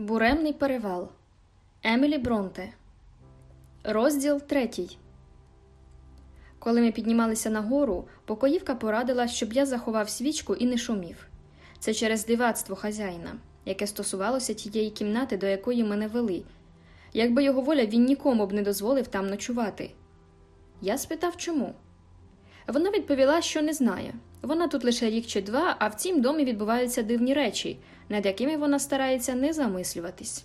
Буремний перевал Емілі Бронте. Розділ третій. Коли ми піднімалися нагору, покоївка порадила, щоб я заховав свічку і не шумів. Це через дивацтво хазяїна, яке стосувалося тієї кімнати, до якої мене вели. Якби його воля, він нікому б не дозволив там ночувати. Я спитав, чому. Вона відповіла, що не знає. Вона тут лише рік чи два, а в цім домі відбуваються дивні речі, над якими вона старається не замислюватись.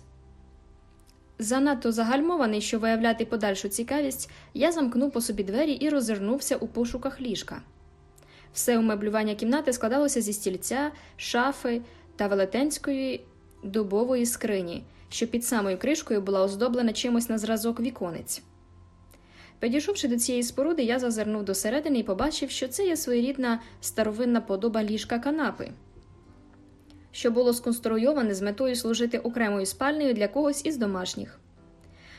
Занадто загальмований, щоб виявляти подальшу цікавість, я замкнув по собі двері і розвернувся у пошуках ліжка. Все умеблювання кімнати складалося зі стільця, шафи та велетенської дубової скрині, що під самою кришкою була оздоблена чимось на зразок віконець. Підійшовши до цієї споруди, я зазирнув досередини і побачив, що це є своєрідна старовинна подоба ліжка канапи, що було сконструйоване з метою служити окремою спальнею для когось із домашніх.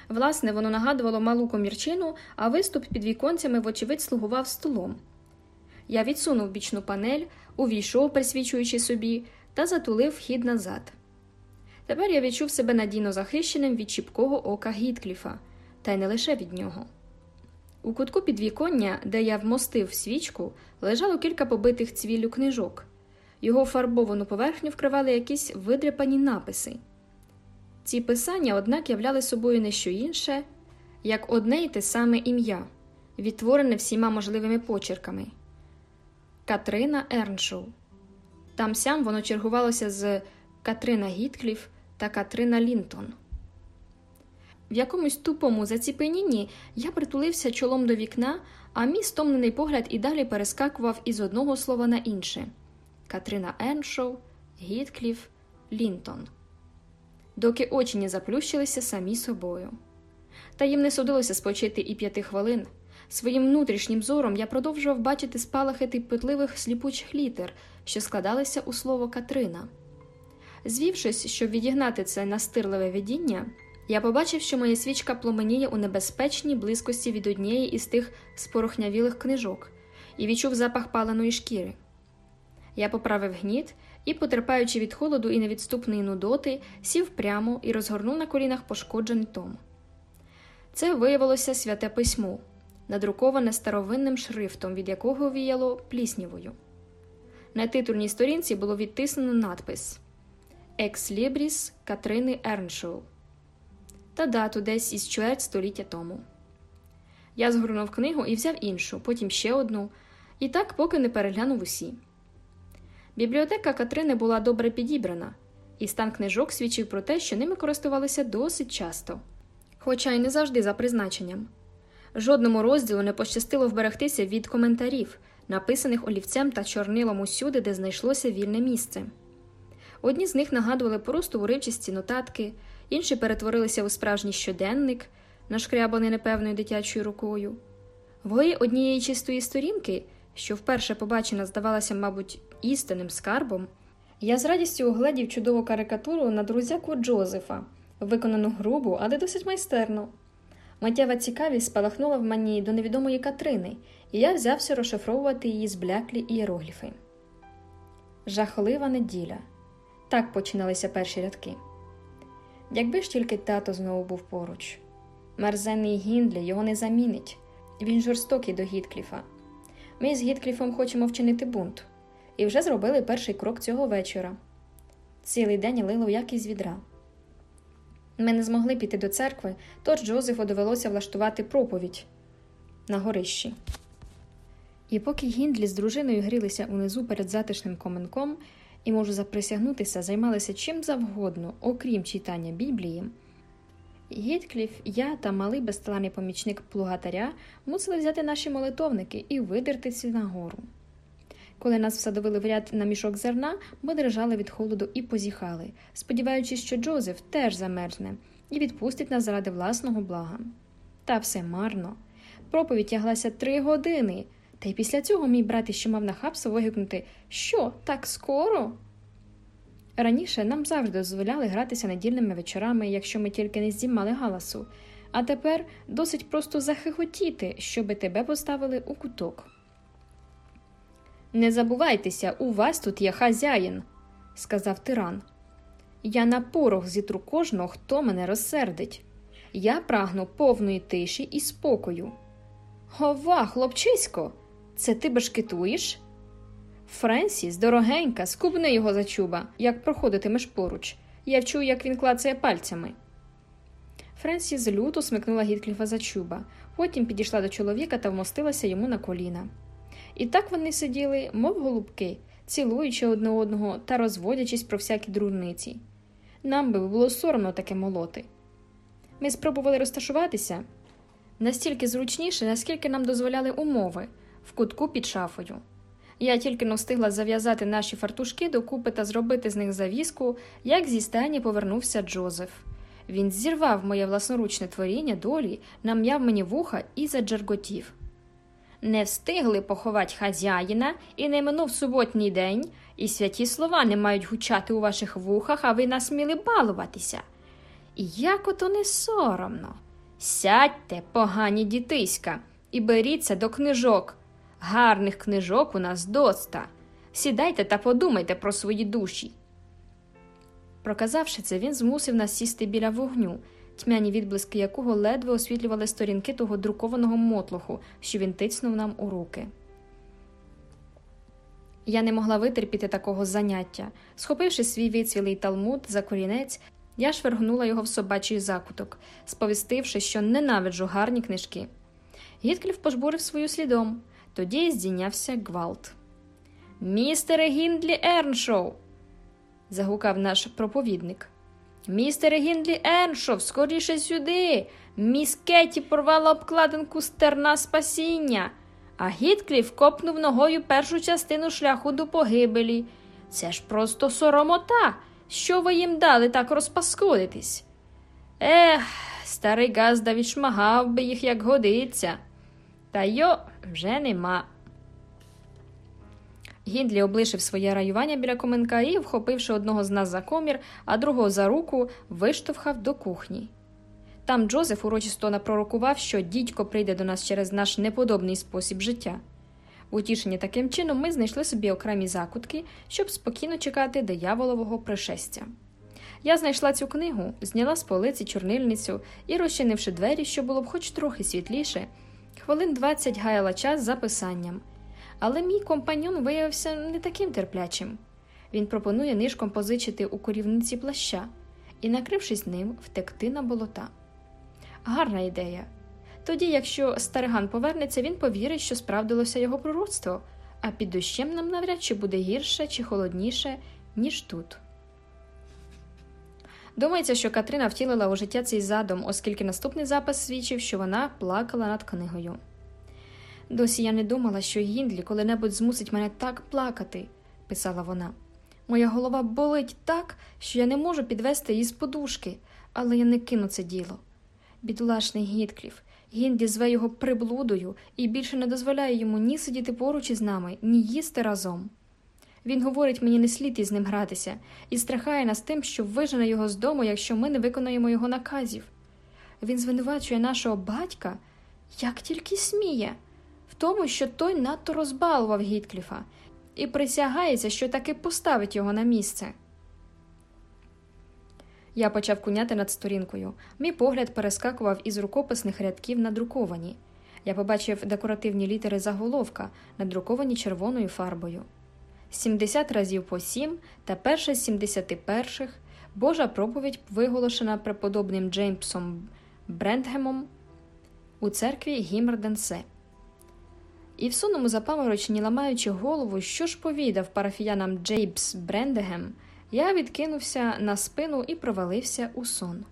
Власне, воно нагадувало малу комірчину, а виступ під віконцями, вочевидь, слугував столом. Я відсунув бічну панель, увійшов, присвічуючи собі, та затулив вхід назад. Тепер я відчув себе надійно захищеним від чіпкого ока Гіткліфа, та й не лише від нього. У кутку підвіконня, де я вмостив свічку, лежало кілька побитих цвіллю книжок. Його фарбовану поверхню вкривали якісь видряпані написи. Ці писання, однак, являли собою не що інше, як одне й те саме ім'я, відтворене всіма можливими почерками Катрина Ерншоу. Там сям воно чергувалося з Катрина Гіткліф та Катрина Лінтон. В якомусь тупому заціпенінні я притулився чолом до вікна, а мій стомлений погляд і далі перескакував із одного слова на інше Катрина Еншоу, Гіткліф, Лінтон. Доки очі не заплющилися самі собою. Та їм не судилося спочити і п'яти хвилин. Своїм внутрішнім зором я продовжував бачити спалахи типотливих сліпучих літер, що складалися у слово Катрина. Звівшись, щоб відігнати це настирливе видіння, я побачив, що моя свічка пломеніє у небезпечній близькості від однієї із тих спорохнявілих книжок і відчув запах паленої шкіри. Я поправив гніт і, потерпаючи від холоду і невідступної нудоти, сів прямо і розгорнув на колінах пошкоджений том. Це виявилося святе письмо, надруковане старовинним шрифтом, від якого віяло пліснявою. На титульній сторінці було відтиснено надпис Екс Лібріс Катрини Ерншоу та дату десь із чверть століття тому. Я згорнув книгу і взяв іншу, потім ще одну, і так поки не переглянув усі. Бібліотека Катрини була добре підібрана, і стан книжок свідчив про те, що ними користувалися досить часто, хоча й не завжди за призначенням. Жодному розділу не пощастило вберегтися від коментарів, написаних олівцем та чорнилом усюди, де знайшлося вільне місце. Одні з них нагадували просто уривчасті нотатки, інші перетворилися у справжній щоденник, нашкрябаний непевною дитячою рукою. Вгої однієї чистої сторінки, що вперше побачена, здавалася, мабуть, істинним скарбом, я з радістю оглядів чудову карикатуру на друзяку Джозефа, виконану грубу, але досить майстерно. Миттєва цікавість спалахнула в мені до невідомої Катрини, і я взявся розшифровувати її збляклі ієрогліфи. Жахлива неділя. Так починалися перші рядки. Якби ж тільки тато знову був поруч. Мерзенний Гіндлі його не замінить. Він жорстокий до Гіткліфа. Ми з Гіткліфом хочемо вчинити бунт, і вже зробили перший крок цього вечора. Цілий день лило як із відра. Ми не змогли піти до церкви, тож Джозефу довелося влаштувати проповідь на горищі. І поки Гіндлі з дружиною грілися унизу перед затишним коменком, і можу заприсягнутися, займалися чим завгодно, окрім читання Біблії. Гіткліф, я та малий безталаний помічник плугатаря мусили взяти наші молитовники і видертися нагору. Коли нас всадовили в ряд на мішок зерна, ми дрижали від холоду і позіхали, сподіваючись, що Джозеф теж замерзне і відпустить нас заради власного блага. Та все марно. Проповідь тяглася три години, та й після цього мій брат іще мав нахабство вигукнути Що, так скоро? Раніше нам завжди дозволяли гратися недільними вечорами, якщо ми тільки не здіймали галасу, а тепер досить просто захихотіти, щоби тебе поставили у куток. Не забувайтеся, у вас тут є хазяїн, сказав тиран. Я на порох зітру кожного, хто мене розсердить. Я прагну повної тиші і спокою. Гова, хлопчисько, це ти бешкетуєш? Френсіс, дорогенька, скубни його за чуба, як проходитимеш поруч. Я вчую, як він клацає пальцями. Френсіс люто смикнула Гіткліфа за чуба, потім підійшла до чоловіка та вмостилася йому на коліна. І так вони сиділи, мов голубки, цілуючи одне одного та розводячись про всякі дурниці. Нам би було соромно таке молоти. Ми спробували розташуватися настільки зручніше, наскільки нам дозволяли умови, в кутку під шафою. Я тільки но встигла зав'язати наші фартушки докупи та зробити з них завіску, як зі стайні повернувся Джозеф. Він зірвав моє власноручне творіння долі, нам'яв мені вуха і заджерготів. Не встигли поховати хазяїна, і не минув суботній день, і святі слова не мають гучати у ваших вухах, а ви насміли балуватися. І як ото не соромно. Сядьте, погані дітиська, і беріться до книжок. Гарних книжок у нас доста. Сідайте та подумайте про свої душі. Проказавши це, він змусив нас сісти біля вогню, тьмяні відблиски якого ледве освітлювали сторінки того друкованого мотлоху, що він тицнув нам у руки. Я не могла витерпіти такого заняття. Схопивши свій вицвілий талмуд за корінець, я швергнула його в собачий закуток, сповістивши, що ненавиджу гарні книжки. Гіткліф пожбурив свою слідом, тоді здійнявся гвалт. Містере Гіндлі Ерншоу. загукав наш проповідник. Містере Гіндлі Ерншоу, скоріше сюди. Міс Кеті порвала обкладинку стерна спасіння, а Гіткліф копнув ногою першу частину шляху до погибелі. Це ж просто соромота. Що ви їм дали так розпаскудитись? Ех, старий Газда відшмагав би їх, як годиться. Та йо вже нема. Гіндлі облишив своє раювання біля коменка і, вхопивши одного з нас за комір, а другого за руку, виштовхав до кухні. Там Джозеф урочисто напророкував, що дідько прийде до нас через наш неподобний спосіб життя. В утішенні таким чином ми знайшли собі окремі закутки, щоб спокійно чекати дияволового пришестя. Я знайшла цю книгу, зняла з полиці чорнильницю і, розчинивши двері, що було б хоч трохи світліше, хвилин двадцять гаяла час за писанням. Але мій компаньон виявився не таким терплячим. Він пропонує нишком позичити у корівниці плаща і, накрившись ним, втекти на болота. Гарна ідея. Тоді, якщо стариган повернеться, він повірить, що справдилося його пророцтво, а під дощем нам навряд чи буде гірше чи холодніше, ніж тут. Думається, що Катрина втілила у життя цей задум, оскільки наступний запис свідчив, що вона плакала над книгою. Досі я не думала, що Гіндлі коли-небудь змусить мене так плакати, писала вона. Моя голова болить так, що я не можу підвести її з подушки, але я не кину це діло. Бідолашний Гіткліф, Гінді зве його приблудою і більше не дозволяє йому ні сидіти поруч із нами, ні їсти разом. Він говорить мені не слід із ним гратися і страхає нас тим, що вижене його з дому, якщо ми не виконуємо його наказів. Він звинувачує нашого батька, як тільки сміє, в тому, що той надто розбалував Гіткліфа, і присягається, що таки поставить його на місце. Я почав куняти над сторінкою. Мій погляд перескакував із рукописних рядків на друковані. Я побачив декоративні літери заголовка, надруковані червоною фарбою. 70 разів по сім та перше з 71 Божа проповідь виголошена преподобним Джеймсом Брендгемом у церкві Гімерденсе. І в сонному запаморочні, ламаючи голову, що ж повідав парафіянам Джеймс Брендегем, я відкинувся на спину і провалився у сон.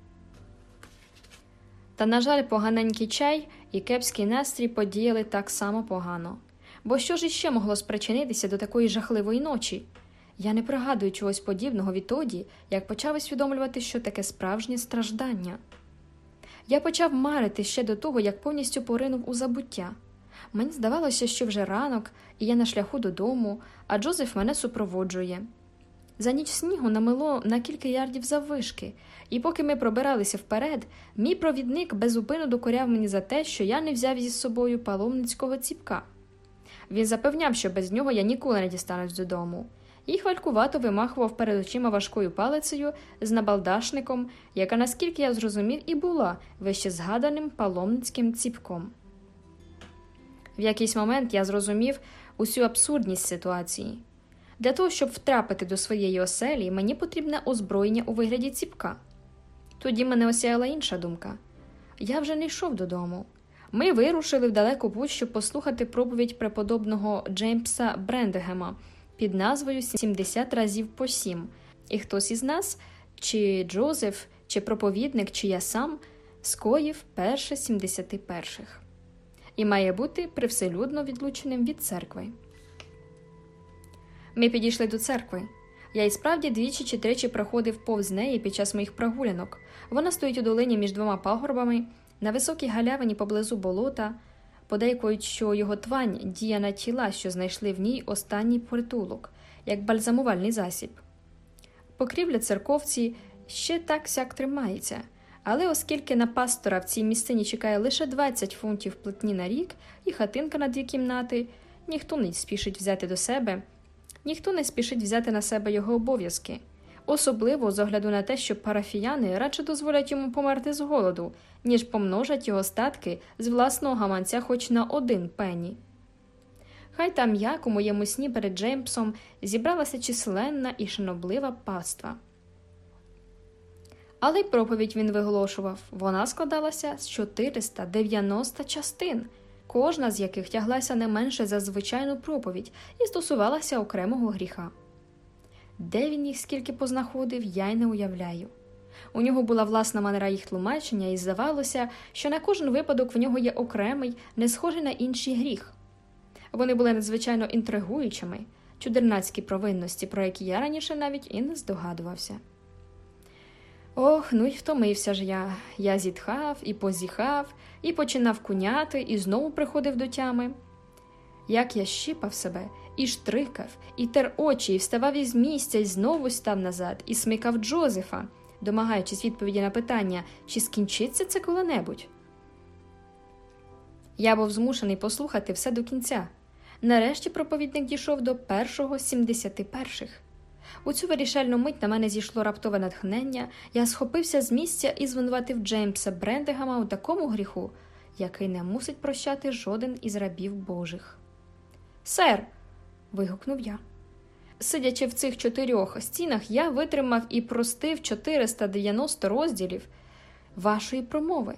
Та, на жаль, поганенький чай і кепський настрій подіяли так само погано. Бо що ж іще могло спричинитися до такої жахливої ночі? Я не пригадую чогось подібного відтоді, як почав усвідомлювати, що таке справжнє страждання. Я почав марити ще до того, як повністю поринув у забуття. Мені здавалося, що вже ранок, і я на шляху додому, а Джозеф мене супроводжує. За ніч снігу намило на кілька ярдів заввишки, і поки ми пробиралися вперед, мій провідник безупину докоряв мені за те, що я не взяв зі собою паломницького ціпка. Він запевняв, що без нього я ніколи не дістанусь додому. і хвалькувато вимахував перед очима важкою палицею з набалдашником, яка, наскільки я зрозумів, і була вище згаданим паломницьким ціпком. В якийсь момент я зрозумів усю абсурдність ситуації. Для того, щоб втрапити до своєї оселі, мені потрібне озброєння у вигляді ціпка. Тоді мене осяяла інша думка я вже не йшов додому. Ми вирушили в далеку путь, щоб послухати проповідь преподобного Джеймса Брендегема під назвою «70 разів по сім, і хтось із нас, чи Джозеф, чи проповідник, чи я сам, скоїв перше 71 і має бути привселюдно відлученим від церкви. Ми підійшли до церкви. Я і справді двічі чи тричі проходив повз неї під час моїх прогулянок. Вона стоїть у долині між двома пагорбами, на високій галявині поблизу болота, подейкують, що його твань діє на тіла, що знайшли в ній останній притулок, як бальзамувальний засіб. Покрівля церковці ще так сяк тримається, але оскільки на пастора в цій місцині чекає лише 20 фунтів платні на рік і хатинка на дві кімнати, ніхто не спішить взяти до себе, ніхто не спішить взяти на себе його обов'язки. Особливо з огляду на те, що парафіяни радше дозволять йому померти з голоду, ніж помножать його статки з власного гаманця хоч на один пені. Хай там як у моєму сні перед Джеймсом зібралася численна і шаноблива паства. Але й проповідь він виголошував вона складалася з 490 частин, кожна з яких тяглася не менше за звичайну проповідь і стосувалася окремого гріха. Де він їх скільки познаходив, я й не уявляю. У нього була власна манера їх тлумачення, і здавалося, що на кожен випадок в нього є окремий, не схожий на інший гріх. Вони були надзвичайно інтригуючими, чудернацькі провинності, про які я раніше навіть і не здогадувався. Ох, ну й втомився ж я. Я зітхав і позіхав, і починав куняти, і знову приходив до тями. Як я щипав себе, і штрикав, і тер очі, і вставав із місця, і знову став назад, і смикав Джозефа, домагаючись відповіді на питання, чи скінчиться це коли-небудь. Я був змушений послухати все до кінця. Нарешті проповідник дійшов до першого сімдесяти перших. У цю вирішальну мить на мене зійшло раптове натхнення, я схопився з місця і звинуватив Джеймса Брендегама у такому гріху, який не мусить прощати жоден із рабів Божих. Сер. вигукнув я. Сидячи в цих чотирьох стінах, я витримав і простив 490 розділів вашої промови.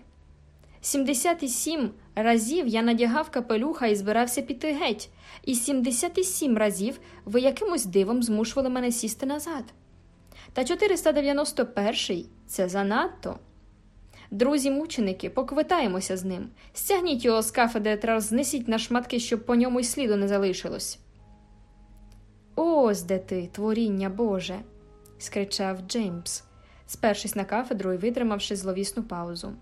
77 разів я надягав капелюха і збирався піти геть, і 77 разів ви якимось дивом змушували мене сісти назад. Та 491 це занадто. Друзі мученики, поквитаємося з ним. Стягніть його з кафедри та знесіть на шматки, щоб по ньому й сліду не залишилось. Ось де ти, творіння Боже, скричав Джеймс, спершись на кафедру і витримавши зловісну паузу.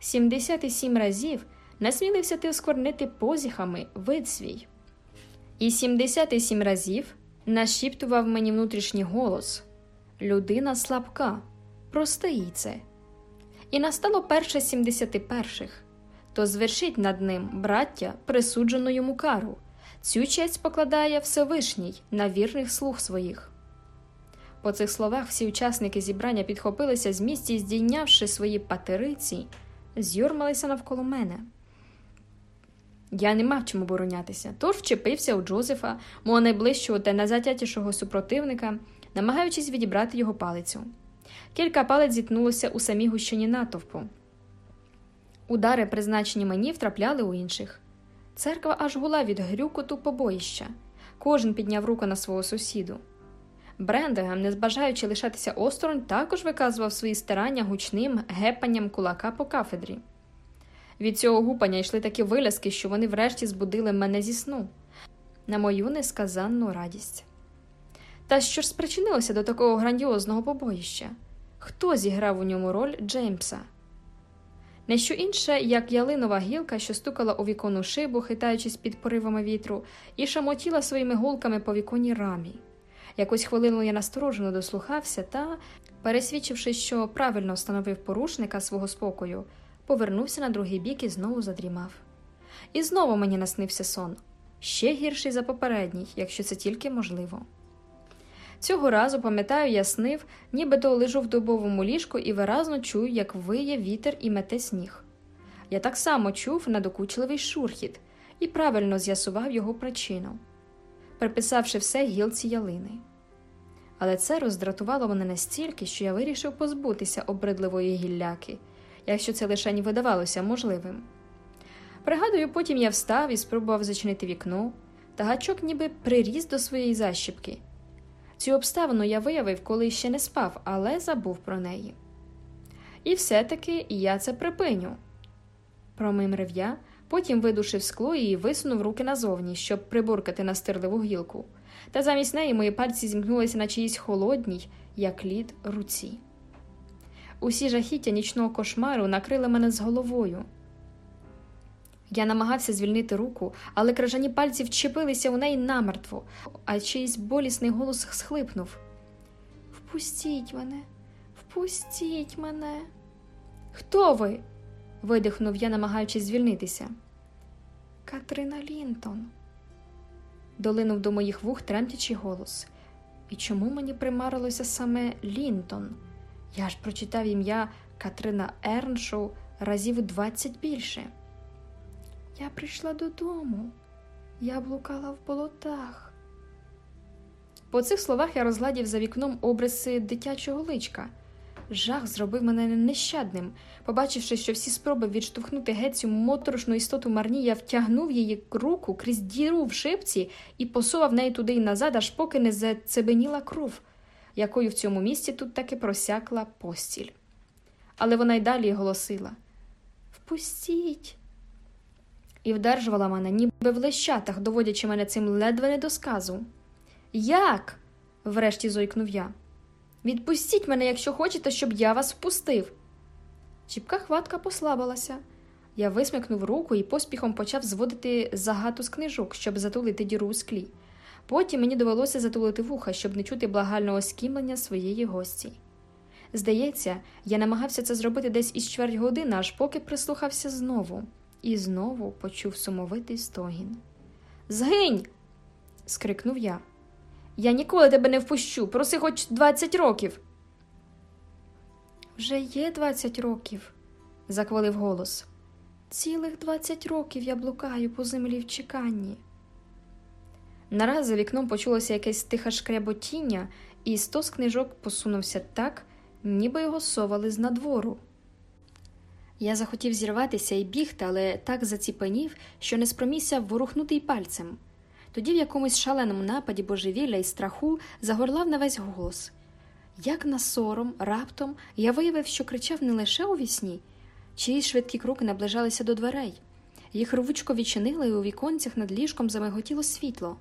Сімдесят і сім разів насмілився ти оскорнити позіхами вид свій. І сімдесят і сім разів нашіптував мені внутрішній голос Людина слабка, прости їй це. І настало перше сімдесяти перших, то звершить над ним, браття, присуджену йому кару. Цю честь покладає Всевишній на вірних слуг своїх. По цих словах всі учасники зібрання підхопилися з місця здійнявши свої патериці, з'юрмалися навколо мене. Я не мав чому боронятися, тож вчепився у Джозефа, мого найближчого та найзатятішого супротивника, намагаючись відібрати його палицю. Кілька палець зіткнулося у самій гущині натовпу. Удари, призначені мені, втрапляли у інших. Церква аж гула від грюкоту побоїща. Кожен підняв руку на свого сусіду. Брендегем, не збажаючи лишатися осторонь, також виказував свої старання гучним гепанням кулака по кафедрі. Від цього гупання йшли такі виляски, що вони врешті збудили мене зі сну, на мою несказанну радість. Та що ж спричинилося до такого грандіозного побоїща? Хто зіграв у ньому роль Джеймса? Не що інше, як ялинова гілка, що стукала у віконну шибу, хитаючись під поривами вітру, і шамотіла своїми голками по віконній рамі. Якусь хвилину я насторожено дослухався та, пересвідчивши, що правильно встановив порушника свого спокою, повернувся на другий бік і знову задрімав. І знову мені наснився сон ще гірший за попередній, якщо це тільки можливо. Цього разу, пам'ятаю, я снив, нібито лежу в дубовому ліжку і виразно чую, як виє вітер і мете сніг. Я так само чув надокучливий шурхіт і правильно з'ясував його причину, приписавши все гілці ялини. Але це роздратувало мене настільки, що я вирішив позбутися обридливої гілляки, якщо це лише не видавалося можливим. Пригадую, потім я встав і спробував зачинити вікно, та гачок ніби приріс до своєї защіпки. Цю обставину я виявив, коли ще не спав, але забув про неї. І все-таки я це припиню. Промимрив я, потім видушив скло і висунув руки назовні, щоб прибуркати настирливу гілку, та замість неї мої пальці зімкнулися на чиїсь холодній, як лід, руці. Усі жахіття нічного кошмару накрили мене з головою. Я намагався звільнити руку, але кражані пальці вчепилися у неї намертво, а чийсь болісний голос схлипнув Впустіть мене, впустіть мене. Хто ви? Видихнув я, намагаючись звільнитися. Катрина Лінтон. Долинув до моїх вух тремтячий голос. І чому мені примарилося саме Лінтон? Я ж прочитав ім'я Катрина Ерншоу разів двадцять більше. Я прийшла додому, я блукала в болотах. По цих словах я розгладів за вікном обриси дитячого личка. Жах зробив мене нещадним. Побачивши, що всі спроби відштовхнути геть цю моторошну істоту марні, я втягнув її руку крізь діру в шипці і посував неї туди й назад, аж поки не зацебеніла кров, якою в цьому місці тут таки просякла постіль. Але вона й далі голосила Впустіть і вдержувала мене, ніби в лещатах, доводячи мене цим ледве не до сказу. Як? врешті зойкнув я. Відпустіть мене, якщо хочете, щоб я вас впустив. Чіпка хватка послабилася. Я висмикнув руку і поспіхом почав зводити загату з книжок, щоб затулити діру у склі. Потім мені довелося затулити вуха, щоб не чути благального скімлення своєї гості. Здається, я намагався це зробити десь із чверть години, аж поки прислухався знову і знову почув сумовитий стогін. Згинь. скрикнув я. Я ніколи тебе не впущу, проси хоч двадцять років. Вже є двадцять років, заквалив голос. Цілих двадцять років я блукаю по землі в чеканні. Нараз за вікном почулося якесь тихе шкряботіння, і стос книжок посунувся так, ніби його совали з надвору. Я захотів зірватися і бігти, але так заціпенів, що не спромігся ворухнути й пальцем. Тоді в якомусь шаленому нападі божевілля і страху загорлав на весь голос. Як на сором, раптом я виявив, що кричав не лише у вісні, чиїсь швидкі кроки наближалися до дверей. Їх рвучко відчинили, і у віконцях над ліжком замиготіло світло.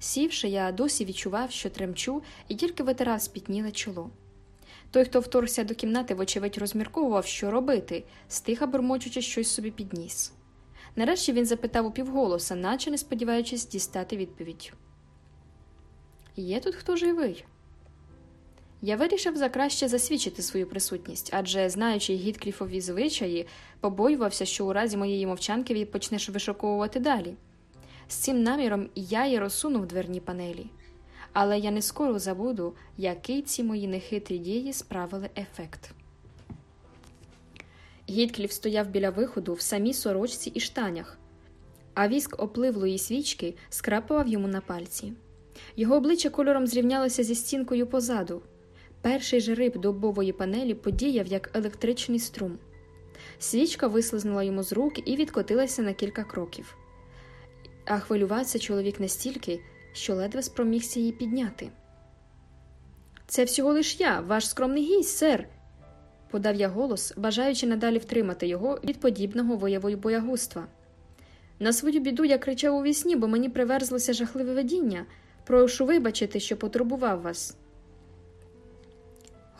Сівши, я досі відчував, що тремчу, і тільки витирав спітніле чоло. Той, хто вторгся до кімнати, вочевидь, розмірковував, що робити, стиха бурмочучи щось собі підніс. Нарешті він запитав упівголоса, наче не сподіваючись дістати відповідь. Є тут хто живий? Я вирішив закраще засвідчити свою присутність, адже, знаючи Гіткліфові звичаї, побоювався, що у разі моєї мовчанки він почнеш вишоковувати далі. З цим наміром я й розсунув дверні панелі але я не скоро забуду, який ці мої нехитрі дії справили ефект. Гіткліф стояв біля виходу в самій сорочці і штанях, а віск опливлої свічки скрапував йому на пальці. Його обличчя кольором зрівнялося зі стінкою позаду. Перший же риб добової панелі подіяв як електричний струм. Свічка вислизнула йому з рук і відкотилася на кілька кроків. А хвилювався чоловік настільки, що ледве спромігся її підняти. Це всього лиш я, ваш скромний гість, сер, подав я голос, бажаючи надалі втримати його від подібного вияву боягузтва. На свою біду я кричав у вісні, бо мені приверзлося жахливе видіння. Прошу вибачити, що потурбував вас.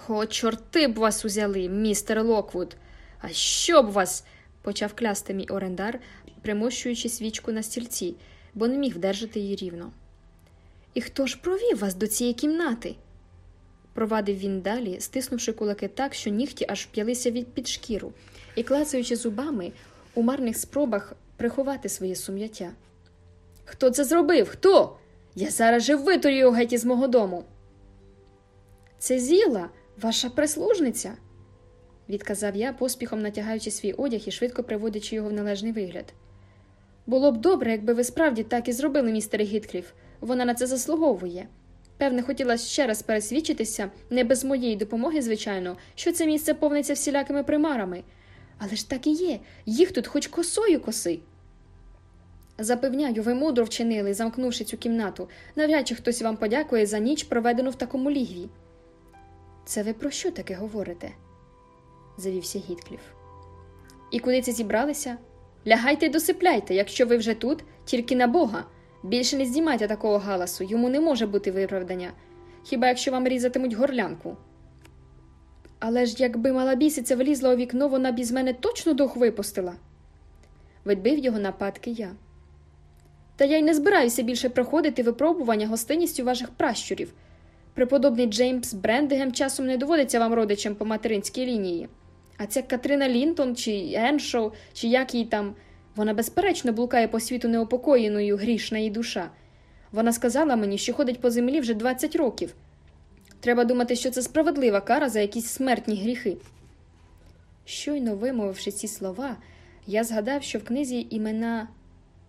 О, чорти б вас узяли, містер Локвуд. А що б вас? почав клясти мій орендар, примощуючи свічку на стільці, бо не міг вдержати її рівно. І хто ж провів вас до цієї кімнати? Провадив він далі, стиснувши кулаки так, що нігті аж вп'ялися під шкіру, і клацаючи зубами у марних спробах приховати своє сум'яття. Хто це зробив? Хто? Я зараз же витурю його геть із мого дому. Це Зіла, ваша прислужниця, відказав я, поспіхом натягаючи свій одяг і швидко приводячи його в належний вигляд. Було б добре, якби ви справді так і зробили, містере Гіткліф. Вона на це заслуговує. Певне, хотіла ще раз пересвідчитися, не без моєї допомоги, звичайно, що це місце повниться всілякими примарами. Але ж так і є, їх тут хоч косою коси. Запевняю, ви мудро вчинили, замкнувши цю кімнату. Навряд чи хтось вам подякує за ніч, проведену в такому лігві. Це ви про що таке говорите? завівся Гіткліф. І куди це зібралися? Лягайте й досипляйте, якщо ви вже тут, тільки на Бога. Більше не здіймайте такого галасу, йому не може бути виправдання, хіба якщо вам різатимуть горлянку. Але ж якби мала бісиця влізла у вікно, вона б із мене точно дух випустила. Відбив його нападки я. Та я й не збираюся більше проходити випробування гостинністю ваших пращурів. Преподобний Джеймс Брендегем часом не доводиться вам родичам по материнській лінії. А ця Катрина Лінтон чи Еншоу, чи як їй там, вона безперечно блукає по світу неупокоєною грішна її душа. Вона сказала мені, що ходить по землі вже 20 років. Треба думати, що це справедлива кара за якісь смертні гріхи. Щойно вимовивши ці слова, я згадав, що в книзі імена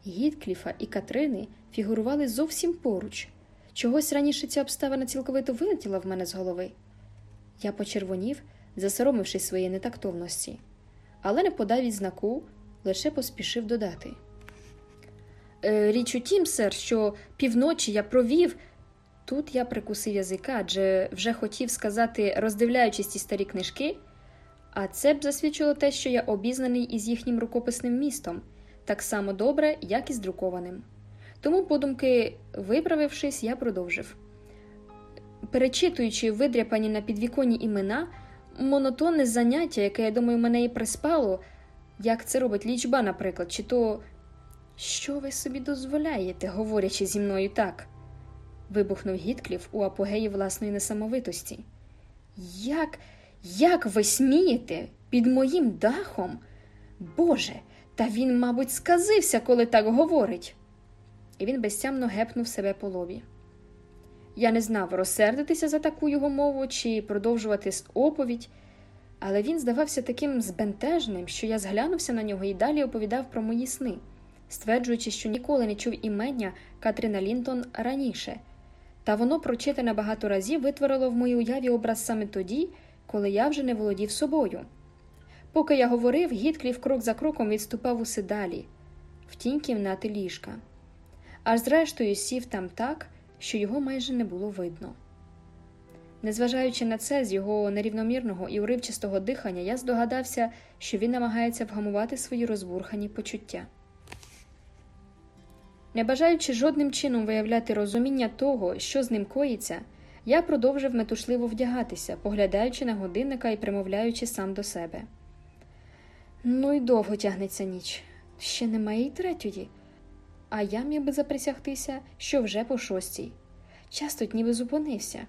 Гіткліфа і Катрини фігурували зовсім поруч. Чогось раніше ця обставина цілковито вилетіла в мене з голови. Я почервонів, засоромившись своєї нетактовності, але не подав від знаку, лише поспішив додати. «Е, Річ у тім, сер, що півночі я провів. Тут я прикусив язика, адже вже хотів сказати, роздивляючись ці старі книжки, а це б засвідчило те, що я обізнаний із їхнім рукописним містом, так само добре, як і з друкованим. Тому, подумки, виправившись, я продовжив. Перечитуючи видряпані на підвіконні імена, монотонне заняття, яке, я думаю, мене і приспало, як це робить лічба, наприклад, чи то що ви собі дозволяєте, говорячи зі мною так? вибухнув Гіткліф у апогеї власної несамовитості. Як, як ви смієте під моїм дахом? Боже, та він, мабуть, сказився, коли так говорить. І він безтямно гепнув себе по лобі. Я не знав, розсердитися за таку його мову чи продовжувати оповідь, але він здавався таким збентежним, що я зглянувся на нього і далі оповідав про мої сни, стверджуючи, що ніколи не чув імення Катрина Лінтон раніше. Та воно, прочитане багато разів, витворило в моїй уяві образ саме тоді, коли я вже не володів собою. Поки я говорив, Гіткліф крок за кроком відступав усе далі, в тінь кімнати ліжка, аж зрештою сів там так, що його майже не було видно. Незважаючи на це, з його нерівномірного і уривчистого дихання, я здогадався, що він намагається вгамувати свої розбурхані почуття. Не бажаючи жодним чином виявляти розуміння того, що з ним коїться, я продовжив метушливо вдягатися, поглядаючи на годинника і примовляючи сам до себе. Ну й довго тягнеться ніч, ще немає й третьої, а я міг би заприсягтися, що вже по шостій. Час тут ніби зупинився.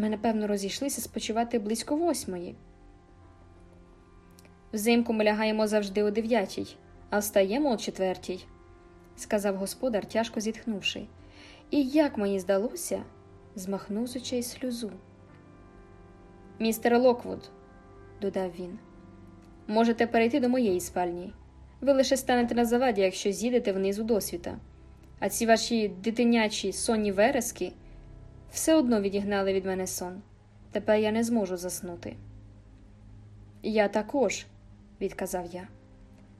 Ми, напевно, розійшлися спочивати близько восьмої. Взимку ми лягаємо завжди о дев'ятій, а встаємо о четвертій сказав господар, тяжко зітхнувши, і як мені здалося, змахнув з очей сльозу. Містер Локвуд, додав він, можете перейти до моєї спальні. Ви лише станете на заваді, якщо зійдете вниз у досвіта. А ці ваші дитинячі сонні верески все одно відігнали від мене сон. Тепер я не зможу заснути. Я також, відказав я.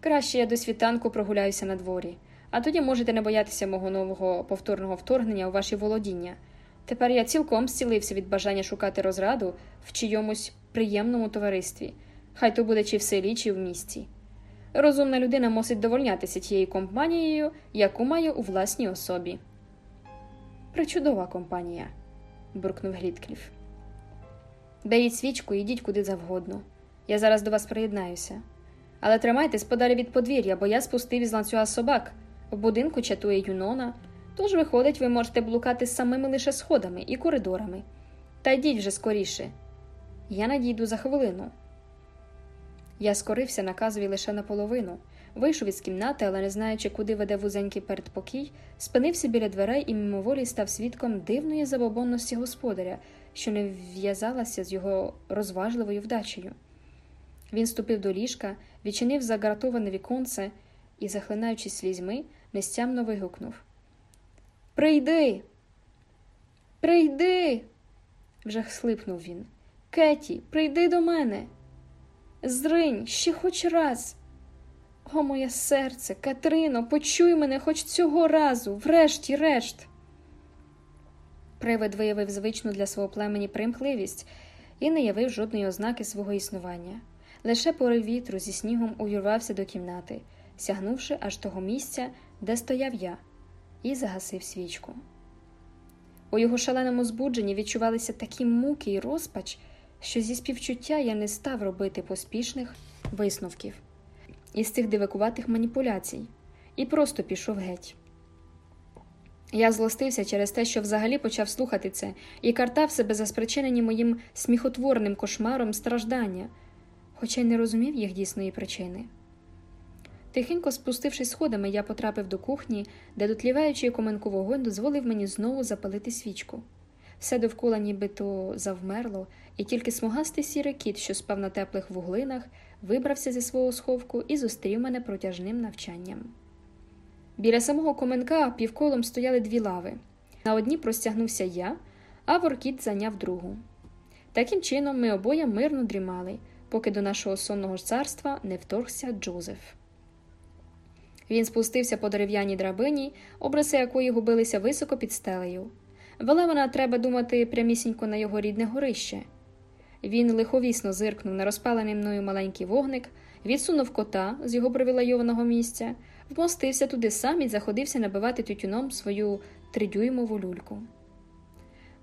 Краще я до світанку прогуляюся на дворі. А тоді можете не боятися мого нового повторного вторгнення у ваші володіння. Тепер я цілком зцілився від бажання шукати розраду в чийомусь приємному товаристві, хай то буде чи в селі, чи в місті. Розумна людина мусить довольнятися тією компанією, яку має у власній особі. Причудова компанія, буркнув Гліткліф. Беріть свічку і йдіть куди завгодно. Я зараз до вас приєднаюся. Але тримайтесь подалі від подвір'я, бо я спустив із ланцюга собак. В будинку чатує Юнона, тож, виходить, ви можете блукати самими лише сходами і коридорами. Та йдіть вже скоріше. Я надійду за хвилину. Я скорився наказові лише наполовину, вийшов із кімнати, але, не знаючи, куди веде вузенький передпокій, спинився біля дверей і мимоволі став свідком дивної забобонності господаря, що не в'язалася з його розважливою вдачею. Він ступив до ліжка, відчинив загратоване віконце і, захлинаючись слізьми, нестямно вигукнув Прийди, прийди. вже схлипнув він. Кеті, прийди до мене. Зринь ще хоч раз. О, моє серце, Катрино, почуй мене хоч цього разу, врешті-решт. Привид виявив звичну для свого племені примхливість і не явив жодної ознаки свого існування. Лише порив вітру зі снігом увірвався до кімнати, сягнувши аж того місця, де стояв я, і загасив свічку. У його шаленому збудженні відчувалися такі муки і розпач, що зі співчуття я не став робити поспішних висновків із цих дивакуватих маніпуляцій і просто пішов геть. Я злостився через те, що взагалі почав слухати це, і картав себе за спричинені моїм сміхотворним кошмаром страждання, хоча й не розумів їх дійсної причини. Тихенько спустившись сходами, я потрапив до кухні, де, дотліваючи коменку вогонь, дозволив мені знову запалити свічку. Все довкола нібито завмерло, і тільки смугастий сірий кіт, що спав на теплих вуглинах, вибрався зі свого сховку і зустрів мене протяжним навчанням. Біля самого коменка півколом стояли дві лави. На одній простягнувся я, а воркіт зайняв другу. Таким чином, ми обоє мирно дрімали, поки до нашого сонного царства не вторгся Джозеф. Він спустився по дерев'яній драбині, обриси якої губилися високо під стелею. Вела вона, треба думати, прямісінько на його рідне горище. Він лиховісно зиркнув на розпалений мною маленький вогник, відсунув кота з його привілейованого місця, вмостився туди сам і заходився набивати тютюном свою тридюймову люльку.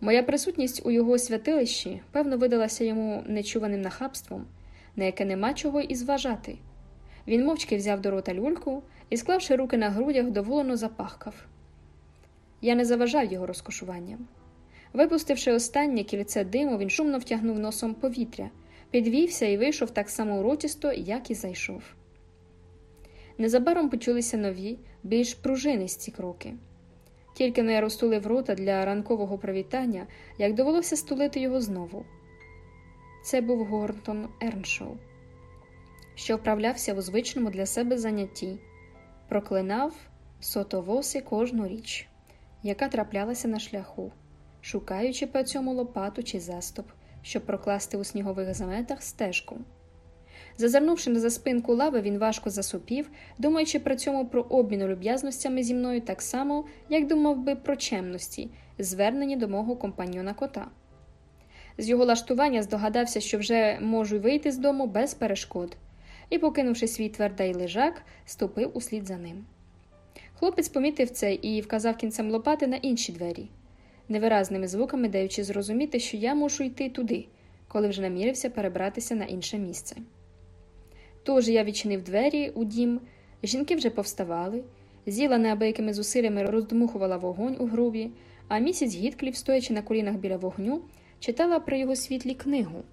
Моя присутність у його святилищі, певно, видалася йому нечуваним нахабством, на яке нема чого і зважати. Він мовчки взяв до рота люльку і, склавши руки на грудях, доволено запахкав. Я не заважав його розкошуванням. Випустивши останнє кільце диму, він шумно втягнув носом повітря, підвівся і вийшов так само урочисто, як і зайшов. Незабаром почулися нові, більш пружинисті кроки. Тільки не розтулив рота для ранкового привітання, як довелося стулити його знову. Це був Горнтон Ерншоу, що вправлявся у звичному для себе занятті, проклинав сотовоси кожну річ, яка траплялася на шляху шукаючи по цьому лопату чи заступ, щоб прокласти у снігових заметах стежку. Зазирнувши за спинку лави, він важко засупів, думаючи при цьому про обмін люб'язностями зі мною так само, як думав би про чемності, звернені до мого компаньона кота. З його лаштування здогадався, що вже можу вийти з дому без перешкод, і, покинувши свій твердий лежак, ступив услід за ним. Хлопець помітив це і вказав кінцем лопати на інші двері невиразними звуками даючи зрозуміти, що я мушу йти туди, коли вже намірився перебратися на інше місце. Тож я відчинив двері у дім, жінки вже повставали, з'їла неабиякими зусиллями роздмухувала вогонь у грубі, а місяць Гітклів, стоячи на колінах біля вогню, читала при його світлі книгу.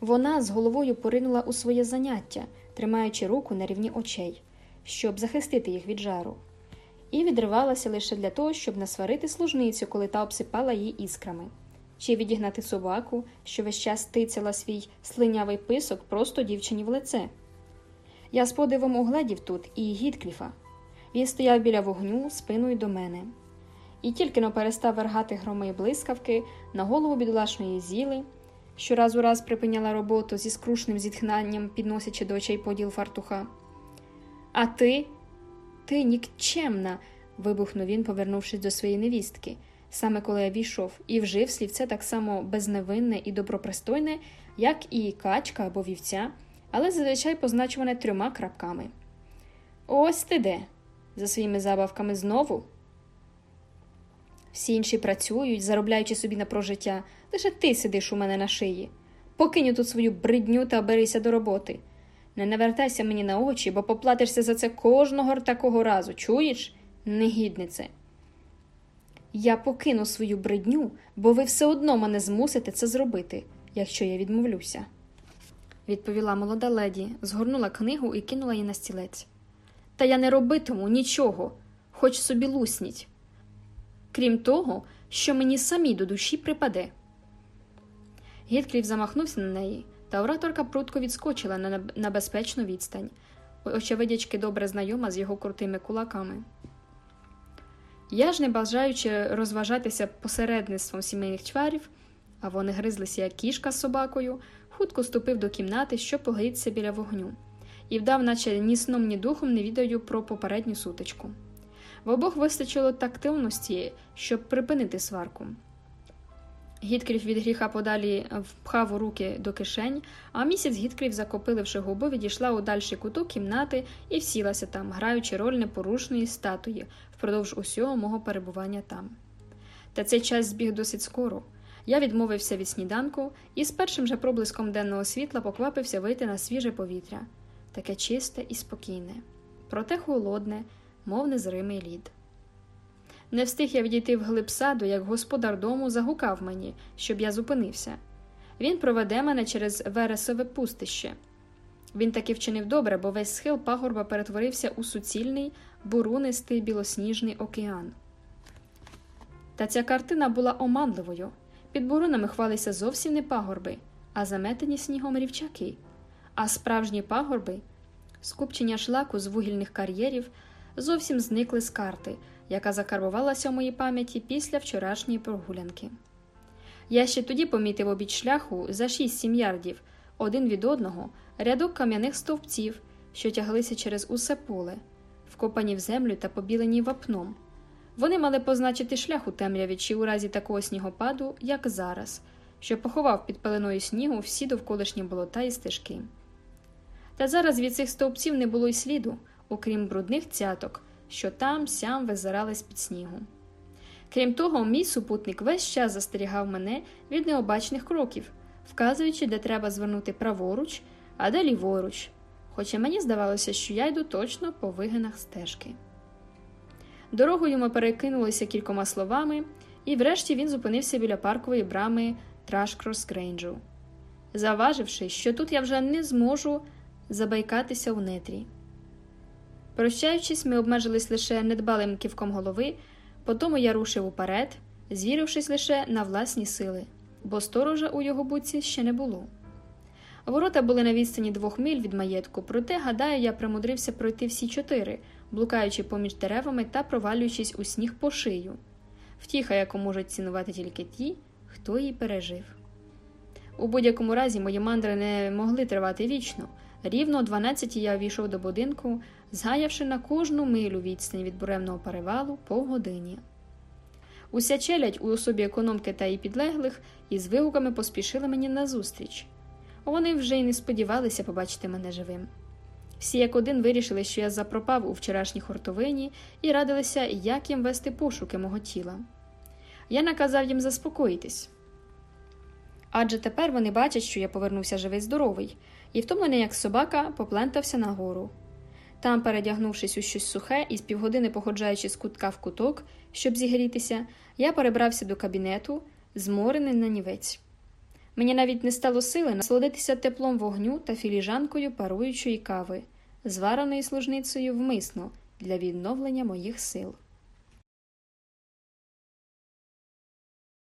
Вона з головою поринула у своє заняття, тримаючи руку на рівні очей, щоб захистити їх від жару і відривалася лише для того, щоб насварити служницю, коли та обсипала її іскрами, чи відігнати собаку, що весь час тицяла свій слинявий писок просто дівчині в лице. Я з подивом огледів тут і Гіткліфа. Він стояв біля вогню спиною до мене. І тільки но перестав вергати громи й блискавки на голову бідолашної зіли, що раз у раз припиняла роботу зі скрушним зітхнанням, підносячи до очей поділ фартуха. А ти, ти нікчемна. вибухнув він, повернувшись до своєї невістки, саме коли я війшов, і вжив слівце так само безневинне і добропристойне, як і качка або вівця, але зазвичай позначуване трьома крапками. Ось ти де, за своїми забавками знову. Всі інші працюють, заробляючи собі на прожиття, лише ти сидиш у мене на шиї. Покинь тут свою бридню та берися до роботи. Не навертайся мені на очі, бо поплатишся за це кожного такого разу. Чуєш, негіднице? Я покину свою бридню, бо ви все одно мене змусите це зробити, якщо я відмовлюся, відповіла молода леді, згорнула книгу і кинула її на стілець. Та я не робитиму нічого, хоч собі лусніть. Крім того, що мені самі до душі припаде. Гіткліф замахнувся на неї, та ораторка прутко відскочила на, безпечну відстань, очевидячки добре знайома з його крутими кулаками. Я ж, не бажаючи розважатися посередництвом сімейних чварів, а вони гризлися як кішка з собакою, хутко ступив до кімнати, щоб погрітися біля вогню, і вдав, наче ні сном, ні духом не відаю про попередню сутичку. В обох вистачило тактивності, щоб припинити сварку. Гіткріф від гріха подалі впхав у руки до кишень, а місяць Гіткріф, закопиливши губи, відійшла у дальший куток кімнати і всілася там, граючи роль непорушної статуї впродовж усього мого перебування там. Та цей час збіг досить скоро. Я відмовився від сніданку і з першим же проблиском денного світла поквапився вийти на свіже повітря, таке чисте і спокійне, проте холодне, мов незримий лід. Не встиг я відійти вглиб саду, як господар дому загукав мені, щоб я зупинився. Він проведе мене через вересове пустище. Він таки вчинив добре, бо весь схил пагорба перетворився у суцільний, бурунистий білосніжний океан. Та ця картина була оманливою. Під бурунами хвалися зовсім не пагорби, а заметені снігом рівчаки, а справжні пагорби, скупчення шлаку з вугільних кар'єрів, зовсім зникли з карти, яка закарбувалася у моїй пам'яті після вчорашньої прогулянки. Я ще тоді помітив обід шляху за 6-7 ярдів, один від одного, рядок кам'яних стовпців, що тяглися через усе поле, вкопані в землю та побілені вапном. Вони мали позначити шлях у темряві чи у разі такого снігопаду, як зараз, що поховав під пеленою снігу всі довколишні болота і стежки. Та зараз від цих стовпців не було й сліду, окрім брудних цяток, що там сям визирали з під снігу. Крім того, мій супутник весь час застерігав мене від необачних кроків, вказуючи, де треба звернути праворуч, а де ліворуч, хоча мені здавалося, що я йду точно по вигинах стежки. Дорогою ми перекинулися кількома словами, і врешті він зупинився біля паркової брами Трашкрос Грейнджу, заваживши, що тут я вже не зможу забайкатися у нетрі. Прощаючись, ми обмежились лише недбалим кивком голови, потому я рушив уперед, звірившись лише на власні сили, бо сторожа у його буці ще не було. Ворота були на відстані двох миль від маєтку, проте, гадаю, я примудрився пройти всі чотири, блукаючи поміж деревами та провалюючись у сніг по шию. Втіха, яку можуть цінувати тільки ті, хто її пережив. У будь-якому разі мої мандри не могли тривати вічно. Рівно о 12 я війшов до будинку, згаявши на кожну милю відстань від буремного перевалу по годині. Уся челядь у особі економки та її підлеглих із вигуками поспішили мені назустріч. Вони вже й не сподівалися побачити мене живим. Всі як один вирішили, що я запропав у вчорашній хортовині і радилися, як їм вести пошуки мого тіла. Я наказав їм заспокоїтись. Адже тепер вони бачать, що я повернувся живий здоровий, і втомлений, як собака, поплентався нагору. Там, передягнувшись у щось сухе і з півгодини походжаючи з кутка в куток, щоб зігрітися, я перебрався до кабінету, зморений на нівець. Мені навіть не стало сили насолодитися теплом вогню та філіжанкою паруючої кави, звареної служницею вмисно для відновлення моїх сил.